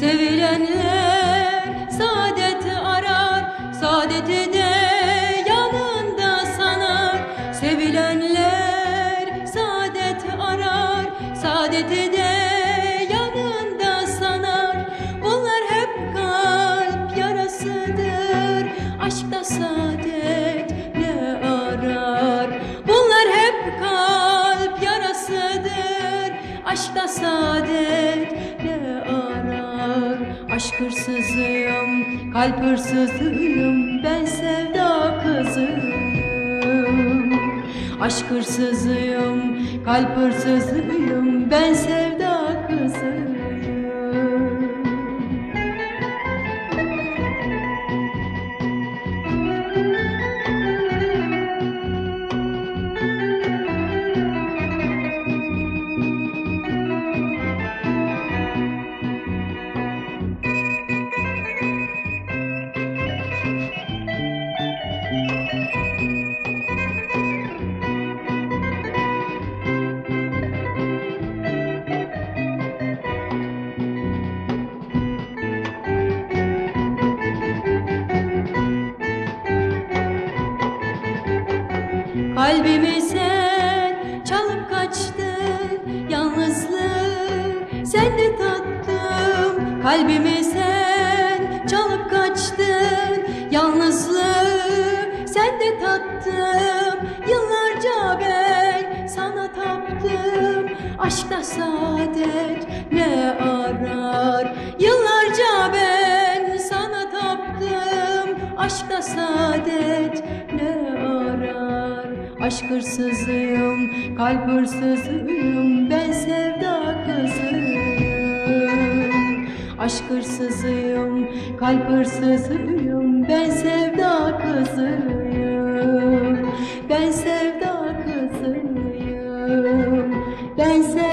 Sevilenler saadeti arar, saadeti de yanında sanar. Sevilenler saadeti arar, saadeti de yanında sanar. Bunlar hep kalp yarasıdır, aşkta saadet ne arar? Bunlar hep kalp yarasıdır, aşkta saadet Aşk hırsızıyım, kalp hırsızıyım, ben sevda kızıyım. Aşk hırsızıyım, kalp hırsızıyım, ben sevda kızıyım. Kalbimi sen çalıp kaçtın. Yalnızlık sen de tattım Kalbimi sen çalıp kaçtın. Yalnızlık sen de tattım Yıllarca ben sana taptım. Aşkta saadet ne arar? Yıllarca ben sana taptım. Aşkta saadet ne arar Aşk hırsızıyım, kalp hırsızıyım, ben sevda kızıyım. Aşk hırsızıyım, kalp hırsızıyım, ben sevda kızıyım. Ben sevda kızıyım, ben sevda